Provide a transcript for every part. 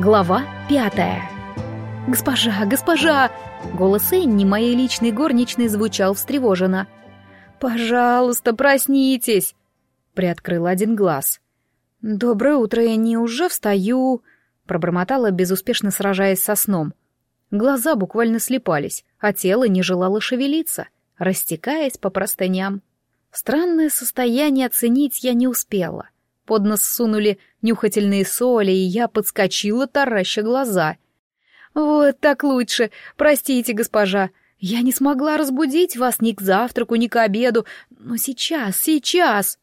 Глава пятая. «Госпожа, госпожа!» Голос Энни, моей личной горничной, звучал встревоженно. «Пожалуйста, проснитесь!» Приоткрыл один глаз. «Доброе утро, Энни, уже встаю!» Пробормотала, безуспешно сражаясь со сном. Глаза буквально слепались, а тело не желало шевелиться, растекаясь по простыням. Странное состояние оценить я не успела — под нос сунули нюхательные соли, и я подскочила, тараща глаза. «Вот так лучше. Простите, госпожа. Я не смогла разбудить вас ни к завтраку, ни к обеду. Но сейчас, сейчас!»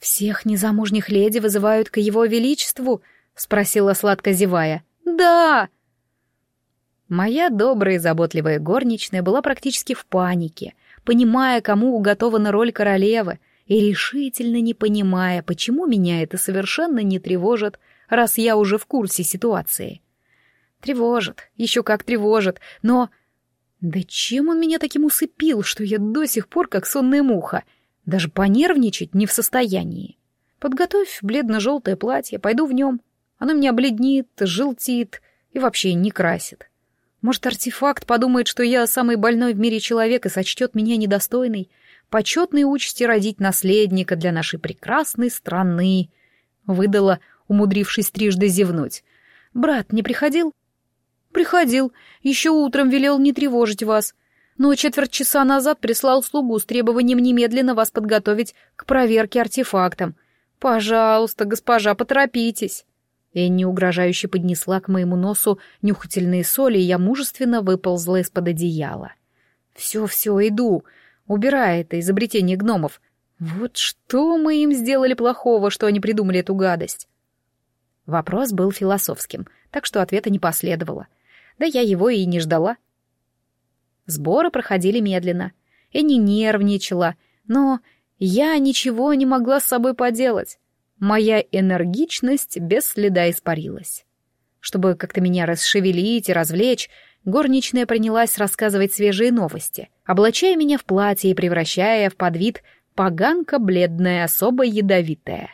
«Всех незамужних леди вызывают к его величеству?» — спросила сладко зевая. «Да!» Моя добрая и заботливая горничная была практически в панике, понимая, кому уготована роль королевы — и решительно не понимая, почему меня это совершенно не тревожит, раз я уже в курсе ситуации. Тревожит, еще как тревожит, но... Да чем он меня таким усыпил, что я до сих пор как сонная муха, даже понервничать не в состоянии. Подготовь бледно-желтое платье, пойду в нем. Оно меня бледнит, желтит и вообще не красит. Может, артефакт подумает, что я самый больной в мире человек и сочтет меня недостойной, почетной участи родить наследника для нашей прекрасной страны», — выдала, умудрившись трижды зевнуть. «Брат не приходил?» «Приходил. Еще утром велел не тревожить вас. Но четверть часа назад прислал слугу с требованием немедленно вас подготовить к проверке артефактом. Пожалуйста, госпожа, поторопитесь». Энни угрожающе поднесла к моему носу нюхательные соли, и я мужественно выползла из-под одеяла. «Все-все, иду убирая это изобретение гномов. Вот что мы им сделали плохого, что они придумали эту гадость? Вопрос был философским, так что ответа не последовало. Да я его и не ждала. Сборы проходили медленно. Не нервничала, но я ничего не могла с собой поделать. Моя энергичность без следа испарилась. Чтобы как-то меня расшевелить и развлечь, горничная принялась рассказывать свежие новости, облачая меня в платье и превращая в подвид поганка бледная, особо ядовитая.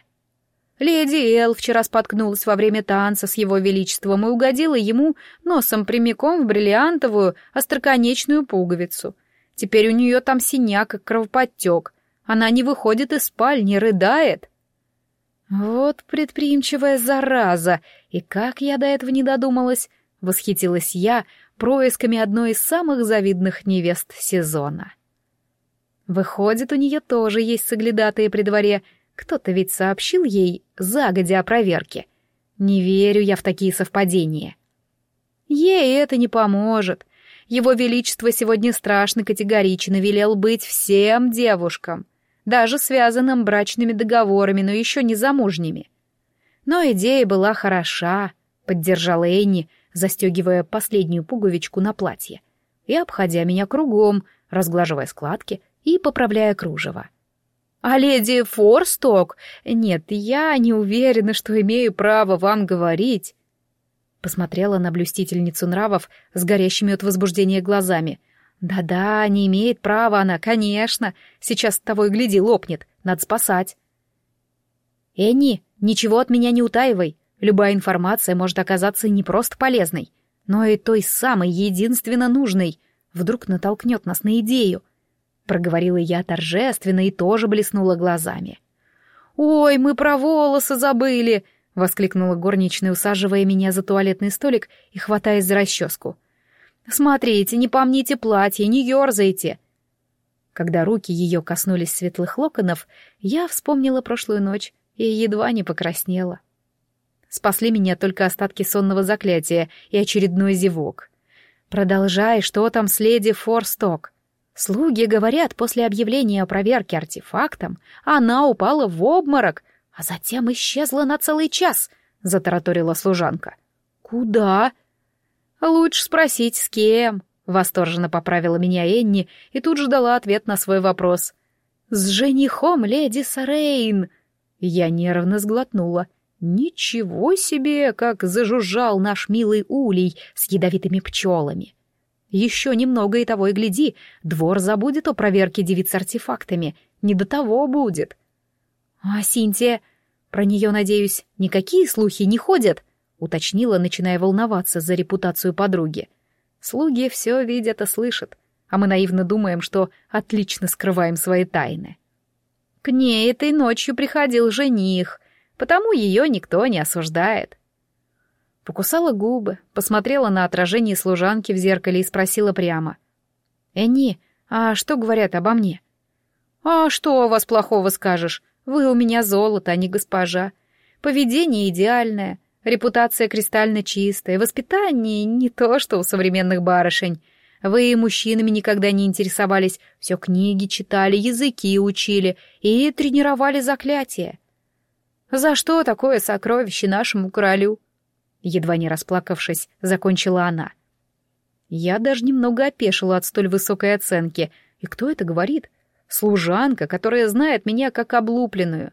Леди Эл вчера споткнулась во время танца с его величеством и угодила ему носом прямиком в бриллиантовую остроконечную пуговицу. Теперь у нее там синяк и кровоподтек. Она не выходит из спальни, рыдает. Вот предприимчивая зараза! И как я до этого не додумалась! Восхитилась я, происками одной из самых завидных невест сезона. Выходит, у нее тоже есть соглядатые при дворе. Кто-то ведь сообщил ей загодя о проверке. Не верю я в такие совпадения. Ей это не поможет. Его Величество сегодня страшно категорично велел быть всем девушкам, даже связанным брачными договорами, но еще не замужними. Но идея была хороша, поддержала Энни, застегивая последнюю пуговичку на платье и обходя меня кругом, разглаживая складки и поправляя кружево. «А леди Форсток? Нет, я не уверена, что имею право вам говорить». Посмотрела на блюстительницу нравов с горящими от возбуждения глазами. «Да-да, не имеет права она, конечно. Сейчас того и гляди, лопнет. Надо спасать». «Энни, ничего от меня не утаивай. Любая информация может оказаться не просто полезной, но и той самой единственно нужной. Вдруг натолкнет нас на идею. Проговорила я торжественно и тоже блеснула глазами. «Ой, мы про волосы забыли!» — воскликнула горничная, усаживая меня за туалетный столик и хватаясь за расческу. «Смотрите, не помните платье, не ерзайте!» Когда руки ее коснулись светлых локонов, я вспомнила прошлую ночь и едва не покраснела. Спасли меня только остатки сонного заклятия и очередной зевок. Продолжай, что там с леди Форсток? Слуги говорят, после объявления о проверке артефактом она упала в обморок, а затем исчезла на целый час, — затараторила служанка. «Куда?» «Лучше спросить, с кем?» — восторженно поправила меня Энни и тут же дала ответ на свой вопрос. «С женихом леди Сарейн!» Я нервно сглотнула — Ничего себе, как зажужжал наш милый улей с ядовитыми пчелами. Еще немного и того и гляди, двор забудет о проверке девиц артефактами, не до того будет. А Синтия, про нее, надеюсь, никакие слухи не ходят? уточнила, начиная волноваться за репутацию подруги. Слуги все видят и слышат, а мы наивно думаем, что отлично скрываем свои тайны. К ней этой ночью приходил жених, потому ее никто не осуждает. Покусала губы, посмотрела на отражение служанки в зеркале и спросила прямо. «Энни, а что говорят обо мне?» «А что о вас плохого скажешь? Вы у меня золото, а не госпожа. Поведение идеальное, репутация кристально чистая, воспитание не то, что у современных барышень. Вы мужчинами никогда не интересовались, все книги читали, языки учили и тренировали заклятия. За что такое сокровище нашему королю?» Едва не расплакавшись, закончила она. Я даже немного опешила от столь высокой оценки. И кто это говорит? Служанка, которая знает меня как облупленную.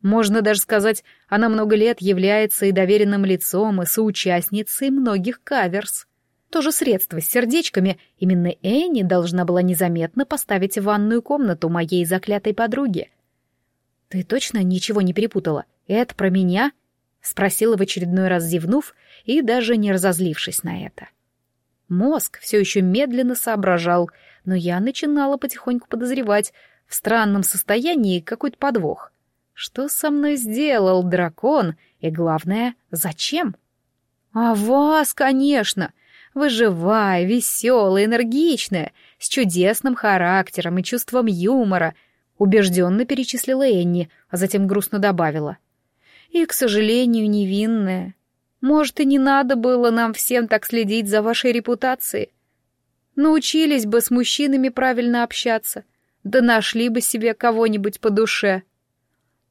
Можно даже сказать, она много лет является и доверенным лицом, и соучастницей многих каверс. То же средство с сердечками именно Энни должна была незаметно поставить в ванную комнату моей заклятой подруги. «Ты точно ничего не перепутала? Это про меня?» — спросила в очередной раз зевнув и даже не разозлившись на это. Мозг все еще медленно соображал, но я начинала потихоньку подозревать в странном состоянии какой-то подвох. Что со мной сделал дракон, и главное, зачем? А вас, конечно! Вы живая, веселая, энергичная, с чудесным характером и чувством юмора, убежденно перечислила Энни, а затем грустно добавила — и, к сожалению, невинная. Может, и не надо было нам всем так следить за вашей репутацией. Научились бы с мужчинами правильно общаться, да нашли бы себе кого-нибудь по душе.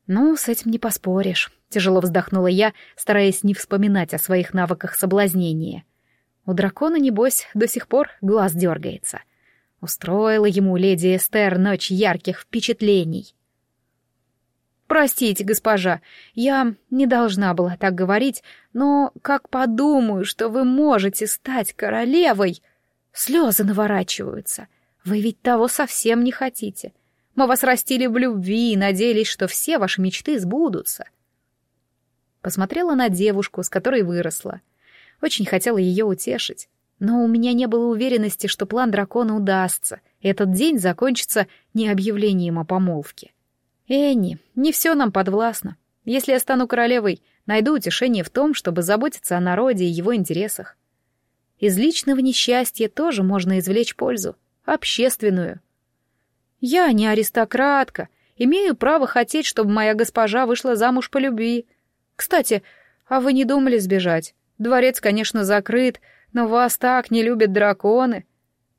Ну, с этим не поспоришь, тяжело вздохнула я, стараясь не вспоминать о своих навыках соблазнения. У дракона, небось, до сих пор глаз дергается. Устроила ему леди Эстер ночь ярких впечатлений. «Простите, госпожа, я не должна была так говорить, но как подумаю, что вы можете стать королевой...» Слезы наворачиваются. Вы ведь того совсем не хотите. Мы вас растили в любви и надеялись, что все ваши мечты сбудутся. Посмотрела на девушку, с которой выросла. Очень хотела ее утешить, но у меня не было уверенности, что план дракона удастся, этот день закончится не объявлением о помолвке. Энни, не все нам подвластно. Если я стану королевой, найду утешение в том, чтобы заботиться о народе и его интересах. Из личного несчастья тоже можно извлечь пользу, общественную. Я не аристократка, имею право хотеть, чтобы моя госпожа вышла замуж по любви. Кстати, а вы не думали сбежать? Дворец, конечно, закрыт, но вас так не любят драконы,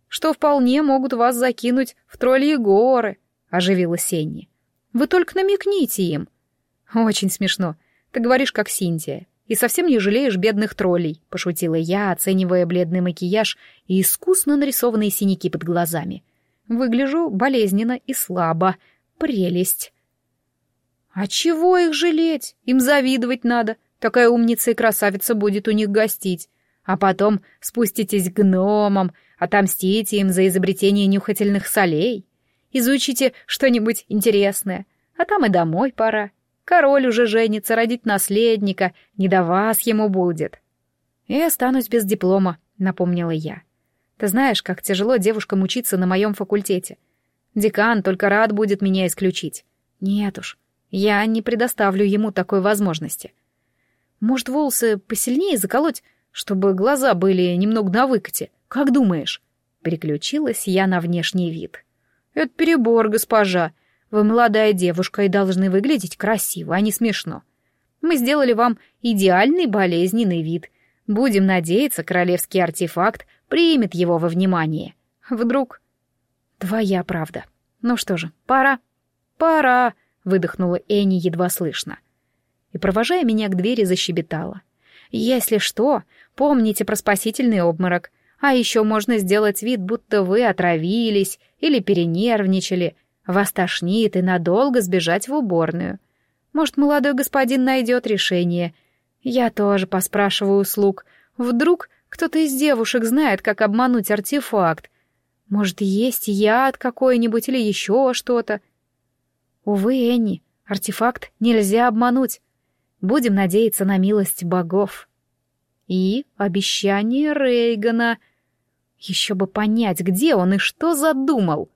что вполне могут вас закинуть в тролльи горы, — оживилась Энни. Вы только намекните им. Очень смешно. Ты говоришь, как Синтия. И совсем не жалеешь бедных троллей, пошутила я, оценивая бледный макияж и искусно нарисованные синяки под глазами. Выгляжу болезненно и слабо. Прелесть. А чего их жалеть? Им завидовать надо. Такая умница и красавица будет у них гостить. А потом спуститесь к гномам, отомстите им за изобретение нюхательных солей. Изучите что-нибудь интересное, а там и домой пора. Король уже женится, родить наследника, не до вас ему будет. И останусь без диплома, напомнила я. Ты знаешь, как тяжело девушкам учиться на моем факультете. Декан только рад будет меня исключить. Нет уж, я не предоставлю ему такой возможности. Может, волосы посильнее заколоть, чтобы глаза были немного на выкате? Как думаешь? Переключилась я на внешний вид. «Это перебор, госпожа. Вы молодая девушка и должны выглядеть красиво, а не смешно. Мы сделали вам идеальный болезненный вид. Будем надеяться, королевский артефакт примет его во внимание. Вдруг...» «Твоя правда. Ну что же, пора». «Пора», — выдохнула Энни едва слышно. И, провожая меня к двери, защебетала. «Если что, помните про спасительный обморок. А еще можно сделать вид, будто вы отравились или перенервничали. Вас тошнит и надолго сбежать в уборную. Может, молодой господин найдет решение. Я тоже поспрашиваю слуг. Вдруг кто-то из девушек знает, как обмануть артефакт. Может, есть яд какой-нибудь или еще что-то. Увы, Энни, артефакт нельзя обмануть. Будем надеяться на милость богов. И обещание Рейгана. Еще бы понять, где он и что задумал.